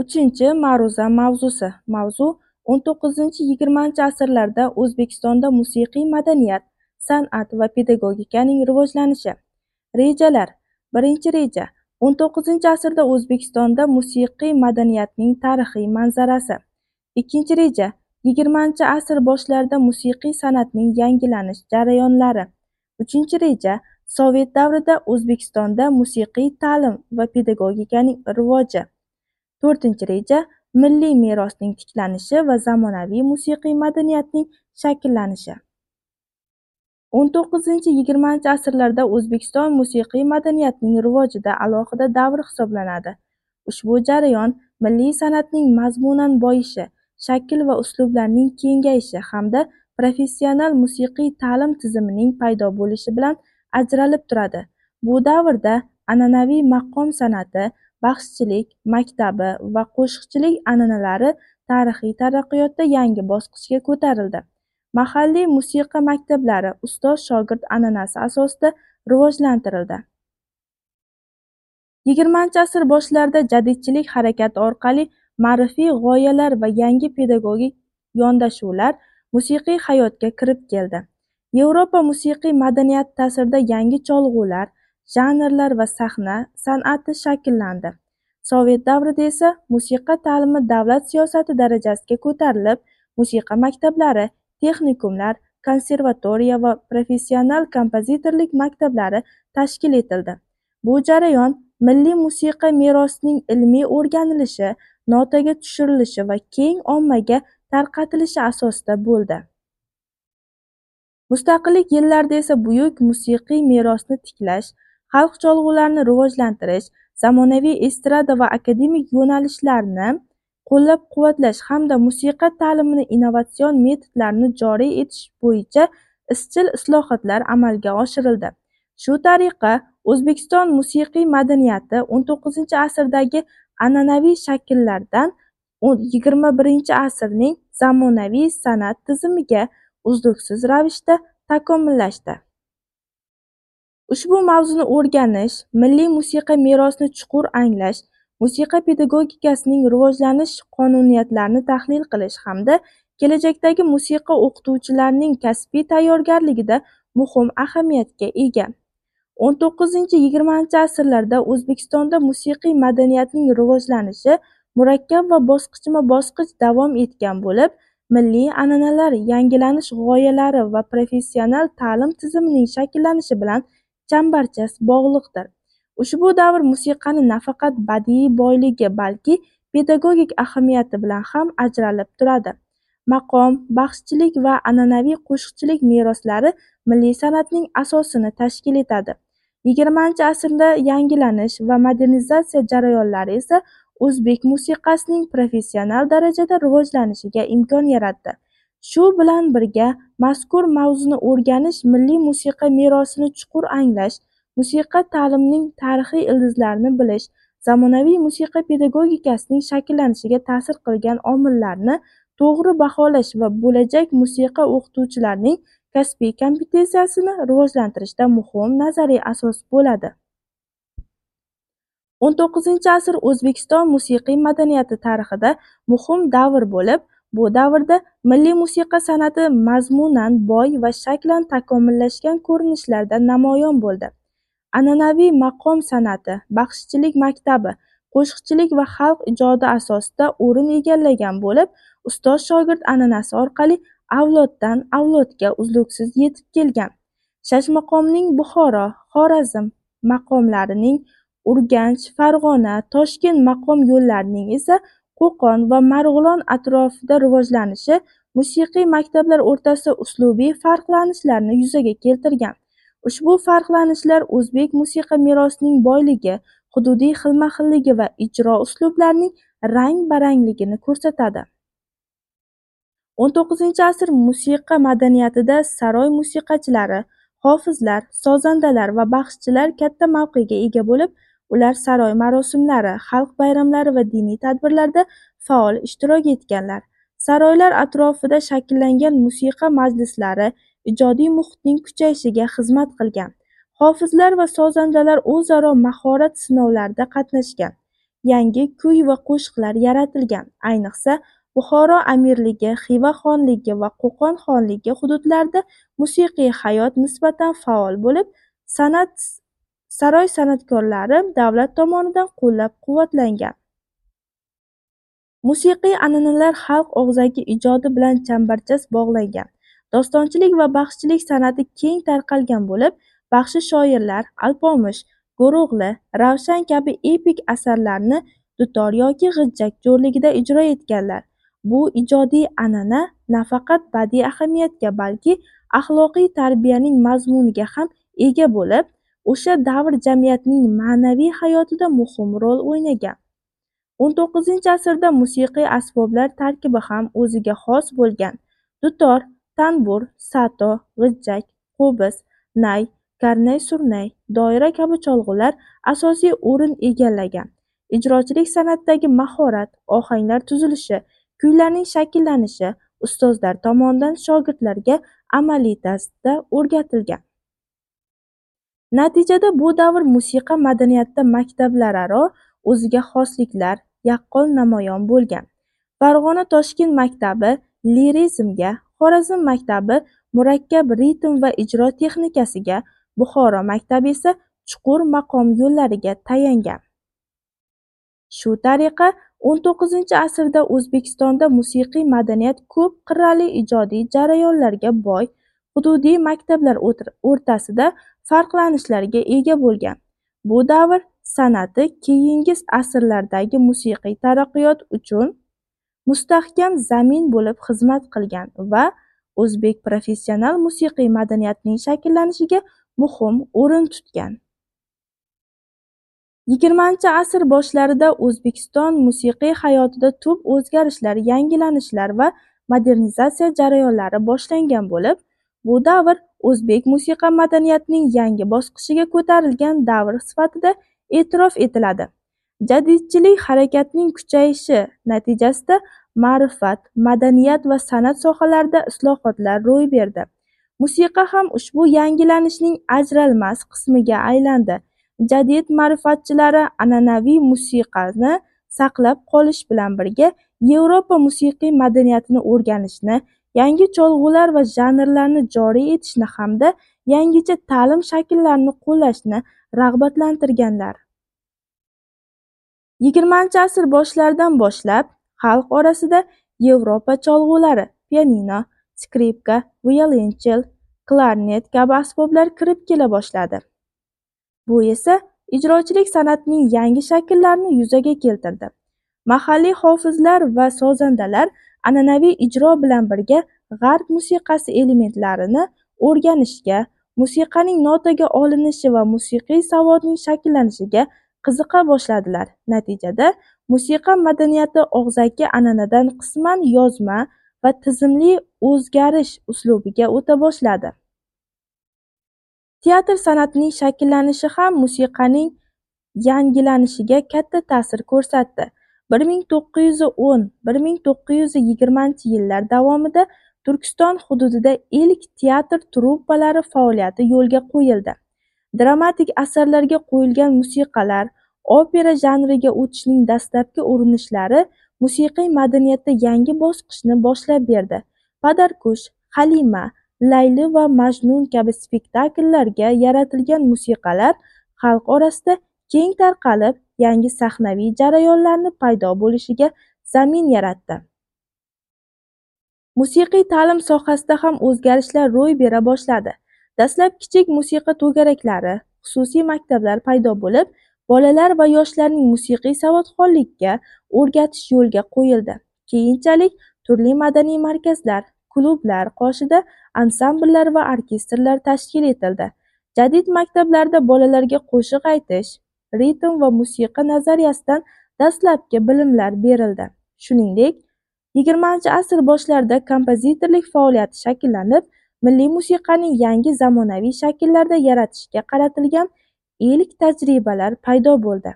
Uchinchi ma'ruza mavzusi. Mavzu o'n to'qqizinchi-yigirmanchi asrlarda O'zbekistonda musiqiy madaniyat, san'at va pedagogikaning rivojlanishi. Rejalar. Birinchi reja. o'n to'qqizinchi asrda O'zbekistonda musiqiy madaniyatning tarixiy manzarasi. Ikkinchi reja. yigirmanchi asr boshlarida musiqiy san'atning yangilanish jarayonlari. Uchinchi reja. Sovet davrida O'zbekistonda musiqiy ta'lim va pedagogikaning rivoji. To'rtinchi reja – milliy merosning tiklanishi va zamonaviy musiqiy madaniyatning shakllanishi. O'n to'qqizinchi-yigirmanchi asrlarda O'zbekiston musiqiy madaniyatining rivojida alohida davr hisoblanadi. Ushbu jarayon milliy san'atning mazmunan boyishi, shakl va uslublarning kengayishi hamda professional musiqiy ta'lim tizimining paydo bo'lishi bilan ajralib turadi. Bu davrda an'anaviy maqom san'ati baxshichilik maktabi va qo'shiqchilik an'analari tarixiy taraqqiyotda yangi bosqichga ko'tarildi. Mahalliy musiqa maktablari ustoz-shogird an'anasi asosida rivojlantirildi. Yigirmanchi asr boshlarida jadidchilik harakati orqali ma'rifiy g'oyalar va yangi pedagogik yondashuvlar musiqiy hayotga kirib keldi. Yevropa musiqiy madaniyati ta'sirida yangi cholg'ular, janrlar va sahna san'ati shakllandi. Sovet davrida esa musiqa ta'limi davlat siyosati darajasiga ko'tarilib, musiqa maktablari, texnikumlar, konservatoriya va professional kompozitorlik maktablari tashkil etildi. Bu jarayon milliy musiqa merosining ilmiy o'rganilishi, notaga tushirilishi va keng ommaga tarqatilishi asosida bo'ldi. Mustaqillik yillarida esa buyuk musiqiy merosni tiklash, xalq cholg'ularini rivojlantirish, zamonaviy estrada va akademik yo'nalishlarni qo'llab-quvvatlash hamda musiqa ta'limini innovatsion metodlarni joriy etish bo'yicha izchil islohotlar amalga oshirildi. Shu tariqa O'zbekiston musiqiy madaniyati o'n to'qqizinchi asrdagi an'anaviy shakllardan yigirma birinchi asrning zamonaviy san'at tizimiga uzluksiz ravishda takomillashdi. Ushbu mavzuni o'rganish, milliy musiqa merosini chuqur anglash, musiqa pedagogikasining rivojlanish qonuniyatlarini tahlil qilish hamda kelajakdagi musiqa o'qituvchilarining kasbiy tayyorgarligida muhim ahamiyatga ega. o'n to'qqizinchi-yigirmanchi asrlarda O'zbekistonda musiqiy madaniyatning rivojlanishi murakkab va bosqichma-bosqich davom etgan bo'lib, milliy an'analar yangilanish g'oyalari va professional ta'lim tizimining shakllanishi bilan chambarchas bog'liqdir. Ushbu davr musiqani nafaqat badiiy boyligi, balki pedagogik ahamiyati bilan ham ajralib turadi. Maqom, baxshichilik va an'anaviy qo'shiqchilik meroslari milliy san'atning asosini tashkil etadi. Yigirmanchi asrda yangilanish va modernizatsiya jarayonlari esa o'zbek musiqasining professional darajada rivojlanishiga imkon yaratdi. Shu bilan birga, mazkur mavzuni o'rganish milliy musiqa merosini chuqur anglash, musiqa ta'limining tarixiy ildizlarini bilish, zamonaviy musiqa pedagogikasining shakllanishiga ta'sir qilgan omillarni to'g'ri baholash va bo'lajak musiqa o'qituvchilarining kasbiy kompetensiyasini rivojlantirishda muhim nazariy asos bo'ladi. o'n to'qqizinchi asr O'zbekiston musiqiy madaniyati tarixida muhim davr bo'lib, Bu davrda milliy musiqa san'ati mazmunan boy va shaklan takomillashgan ko'rinishlarda namoyon bo'ldi. An'anaviy maqom san'ati, baxshichilik maktabi, qo'shiqchilik va xalq ijodi asosida o'rin egallagan bo'lib, ustoz-shogird an'anasi orqali avloddan avlodga uzluksiz yetib kelgan. Shashmaqomning Buxoro, Xorazm maqomlarining Urganch, Farg'ona, Toshkent maqom yo'llarining esa Qo'qon va Marg'ilon atrofida rivojlanishi musiqiy maktablar o'rtasida uslubiy farqlanishlarni yuzaga keltirgan. Ushbu farqlanishlar o'zbek musiqa merosining boyligi, hududiy xilma-xilligi va ijro uslublarining rang-barangligini ko'rsatadi. o'n to'qqizinchi asr musiqa madaniyatida saroy musiqachilari, hofizlar, sozandalar va baxshichilar katta mavqega ega bo'lib, Ular saroy marosimlari, xalq bayramlari va diniy tadbirlarda faol ishtirok etganlar. Saroylar atrofida shakllangan musiqa majlislari ijodiy muhitning kuchayishiga xizmat qilgan. Hofizlar va sozandalar o'zaro mahorat sinovlarida qatnashgan. yangi kuy va qo'shiqlar yaratilgan ayniqsa buxoro amirligi xiva xonligi va qo'qon xonligi hududlarida musiqiy hayot nisbatan faol bo'lib san'at saroy san'atkorlari davlat tomonidan qo'llab-quvvatlangan. Musiqiy an'analar xalq og'zaki ijodi bilan chambarchas bog'langan. Dostonchilik va baxshichilik san'ati keng tarqalgan bo'lib baxshi shoirlar alpomish go'ro'g'li ravshan kabi epik asarlarni dutor yoki g'ijjak jo'rligida ijro etganlar. Bu ijodiy an'ana nafaqat badiiy ahamiyatga balki axloqiy tarbiyaning mazmuniga ham ega bo'lib o'sha davr jamiyatining ma'naviy hayotida muhim rol o'ynagan. O'n to'qqizinchi asrda musiqiy asboblar tarkibi ham o'ziga xos bo'lgan. Dutor tanbur sato g'ijjak qo'biz nay karnay surnay doira kabi cholg'ular asosiy o'rin egallagan. Ijrochilik san'atidagi mahorat ohanglar tuzilishi kuylarning shakllanishi ustozlar tomonidan shogirdlarga amaliy tarzda o'rgatilgan. Natijada bu davr musiqa madaniyatida maktablararo o'ziga xosliklar yaqqol namoyon bo'lgan. Farg'ona toshkent maktabi lirizmga xorazm maktabi murakkab ritm va ijro texnikasiga buxoro maktabi esa chuqur maqom yo'llariga tayangan. Shu tariqa o'n to'qqizinchi asrda o'zbekistonda musiqiy madaniyat ko'p qirrali ijodiy jarayonlarga boy hududiy maktablar o'rtasida farqlanishlarga ega bo'lgan. Bu davr san'ati keyingi asrlardagi musiqiy taraqqiyot uchun mustahkam zamin bo'lib xizmat qilgan va o'zbek professional musiqiy madaniyatining shakllanishiga muhim o'rin tutgan. Yigirmanchi asr boshlarida o'zbekiston musiqiy hayotida tub o'zgarishlar yangilanishlar va modernizatsiya jarayonlari boshlangan bo'lib bu davr o'zbek musiqa madaniyatining yangi bosqichiga ko'tarilgan davr sifatida e'tirof etiladi. Jadidchilik harakatining kuchayishi natijasida ma'rifat madaniyat va san'at sohalarida islohotlar ro'y berdi. Musiqa ham ushbu yangilanishning ajralmas qismiga aylandi. Jadid ma'rifatchilari an'anaviy musiqani saqlab qolish bilan birga yevropa musiqiy madaniyatini o'rganishni yangi cholg'ular va janrlarni joriy etishni hamda yangicha ta'lim shakllarini qo'llashni rag'batlantirganlar. Yigirmanchi asr boshlaridan boshlab xalq orasida yevropa cholg'ulari pianino skripka violonchel klarnet kabi asboblar kirib kela boshladi. Bu esa ijrochilik san'atining yangi shakllarini yuzaga keltirdi. Mahalliy hofizlar va sozandalar an'anaviy ijro bilan birga g'arb musiqasi elementlarini o'rganishga musiqaning notaga olinishi va musiqiy savodning shakllanishiga qiziqa boshladilar. Natijada musiqa madaniyati og'zaki an'anadan qisman yozma va tizimli o'zgarish uslubiga o'ta boshladi. Teatr san'atining shakllanishi ham musiqaning yangilanishiga katta ta'sir ko'rsatdi. Bir ming to'qqiz yuz o'n bir ming to'qqiz yuz yigirmanchi yillar davomida turkiston hududida ilk teatr truppalari faoliyati yo'lga qo'yildi. Dramatik asarlarga qo'yilgan musiqalar opera janriga o'tishning dastlabki urinishlari musiqiy madaniyatda yangi bosqichni boshlab berdi. Padarkush halima layli va majnun kabi spektakllarga yaratilgan musiqalar xalq orasida keng tarqalib yangi sahnaviy jarayonlarni paydo bo'lishiga zamin yaratdi. Musiqiy ta'lim sohasida ham o'zgarishlar ro'y bera boshladi. Dastlab kichik musiqa to'garaklari xususiy maktablar paydo bo'lib bolalar va yoshlarning musiqiy savodxonlikka o'rgatish yo'lga qo'yildi. Keyinchalik turli madaniy markazlar klublar qoshida ansambllar va orkestrlar tashkil etildi. Jadid maktablarda bolalarga qo'shiq aytish ritm va musiqa nazariyasidan dastlabki bilimlar berildi. Shuningdek yigirmanchi asr boshlarida kompozitorlik faoliyati shakllanib milliy musiqaning yangi zamonaviy shakllarda yaratishga qaratilgan ilk tajribalar paydo bo'ldi.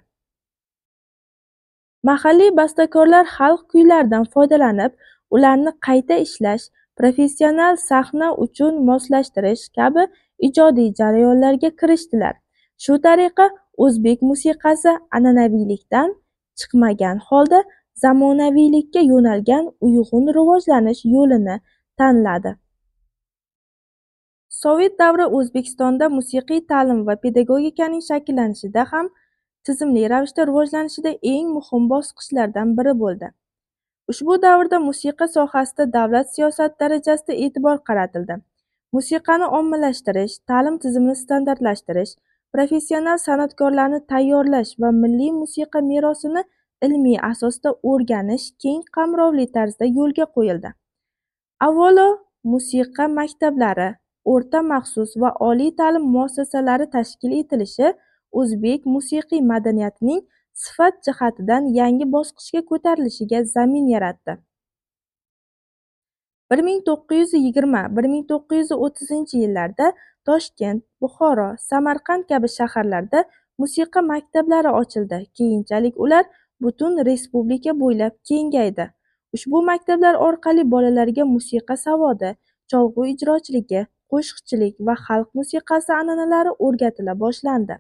Mahalliy bastakorlar xalq kuylaridan foydalanib ularni qayta ishlash professional sahna uchun moslashtirish kabi ijodiy jarayonlarga kirishdilar. Shu tariqa o'zbek musiqasi an'anaviylikdan chiqmagan holda zamonaviylikka yo'nalgan uyg'un rivojlanish yo'lini tanladi. Sovet davri o'zbekistonda musiqiy ta'lim va pedagogikaning shakllanishida ham tizimli ravishda rivojlanishida eng muhim bosqichlardan biri bo'ldi. Ushbu davrda musiqa sohasida davlat siyosati darajasida e'tibor qaratildi. Musiqani ommalashtirish ta'lim tizimini standartlashtirish professional san'atkorlarni tayyorlash va milliy musiqa merosini ilmiy asosda o'rganish keng qamrovli tarzda yo'lga qo'yildi. Avvalo musiqa maktablari o'rta maxsus va oliy ta'lim muassasalari tashkil etilishi o'zbek musiqiy madaniyatining sifat jihatidan yangi bosqichga ko'tarilishiga zamin yaratdi. bir ming to'qqiz yuz yigirma bir ming to'qqiz yuz o'ttizinchi yillarda toshkent buxoro samarqand kabi shaharlarda musiqa maktablari ochildi. Keyinchalik ular butun respublika bo'ylab kengaydi. Ushbu maktablar orqali bolalarga musiqa savodi cholg'u ijrochiligi qo'shiqchilik va xalq musiqasi an'analari o'rgatila boshlandi.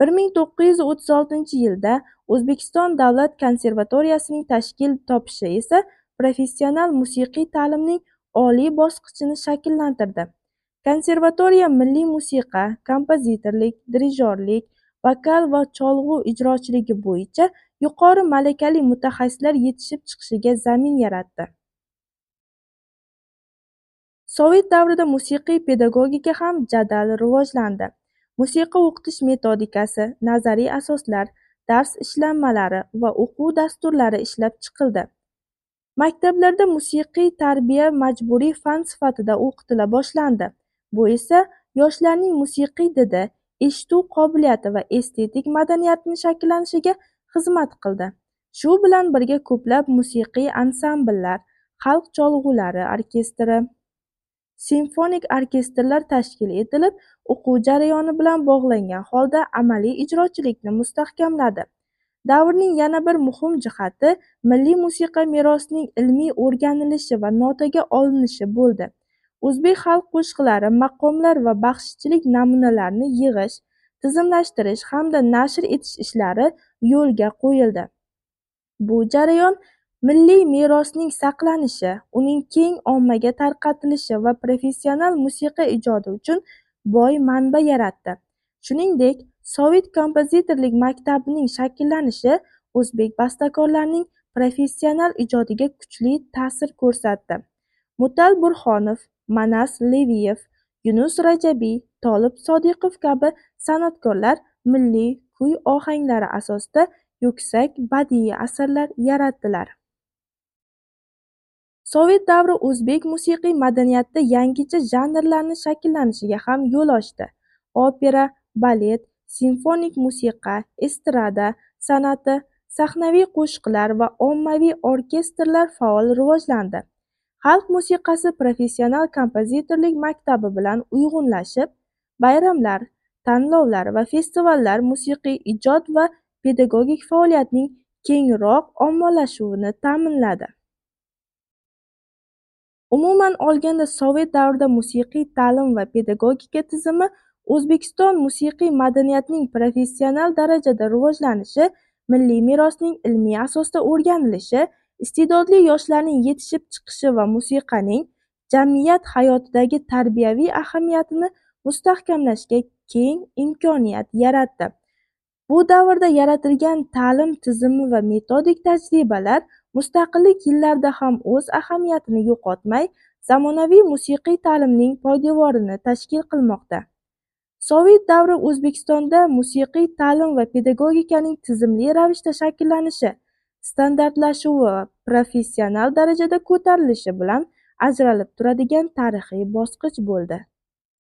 Bir ming to'qqiz yuz o'ttiz oltinchi yilda o'zbekiston davlat konservatoriyasining tashkil topishi esa professional musiqiy ta'limning oliy bosqichini shakllantirdi. Konservatoriya milliy musiqa kompozitorlik dirijorlik vokal va cholg'u ijrochiligi bo'yicha yuqori malakali mutaxassislar yetishib chiqishiga zamin yaratdi. Sovet davrida musiqiy pedagogika ham jadal rivojlandi. Musiqa o'qitish metodikasi nazariy asoslar dars ishlanmalari va o'quv dasturlari ishlab chiqildi. Maktablarda musiqiy tarbiya majburiy fan sifatida o'qitila boshlandi. Bu esa yoshlarning musiqiy didi eshituv qobiliyati va estetik madaniyatini shakllanishiga xizmat qildi. Shu bilan birga ko'plab musiqiy ansambllar xalq cholg'ulari orkestri simfonik orkestrlar tashkil etilib o'quv jarayoni bilan bog'langan holda amaliy ijrochilikni mustahkamladi. Davrning yana bir muhim jihati milliy musiqa merosining ilmiy o'rganilishi va notaga olinishi bo'ldi. O'zbek xalq qo'shiqlari maqomlar va baxshichilik namunalarini yig'ish tizimlashtirish hamda nashr etish ishlari yo'lga qo'yildi. Bu jarayon milliy merosning saqlanishi uning keng ommaga tarqatilishi va professional musiqa ijodi uchun boy manba yaratdi. Shuningdek sovet kompozitorlik maktabining shakllanishi o'zbek bastakorlarining professional ijodiga kuchli ta'sir ko'rsatdi. Mutal burhonov manas leviyev yunus rajabiy tolib sodiqov kabi san'atkorlar milliy kuy ohanglari asosida yuksak badiiy asarlar yaratdilar. Sovet davri o'zbek musiqiy madaniyatida yangicha janrlarni shakllanishiga ham yo'l ochdi. Opera balet simfonik musiqa estrada san'ati sahnaviy qo'shiqlar va ommaviy orkestrlar faol rivojlandi. Xalq musiqasi professional kompozitorlik maktabi bilan uyg'unlashib bayramlar tanlovlar va festivallar musiqiy ijod va pedagogik faoliyatning kengroq ommalashuvini ta'minladi. Umuman olganda sovet davrida musiqiy ta'lim va pedagogika tizimi o'zbekiston musiqiy madaniyatining professional darajada rivojlanishi milliy merosning ilmiy asosda o'rganilishi iste'dodli yoshlarning yetishib chiqishi va musiqaning jamiyat hayotidagi tarbiyaviy ahamiyatini mustahkamlashga keng imkoniyat yaratdi. Bu davrda yaratilgan ta'lim tizimi va metodik tajribalar mustaqillik yillarida ham o'z ahamiyatini yo'qotmay zamonaviy musiqiy ta'limning poydevorini tashkil qilmoqda. Sovet davri o'zbekistonda musiqiy ta'lim va pedagogikaning tizimli ravishda shakllanishi standartlashuvi professional darajada ko'tarilishi bilan ajralib turadigan tarixiy bosqich bo'ldi.